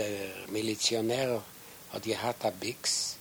der Milizionär hat gehabt ein Bix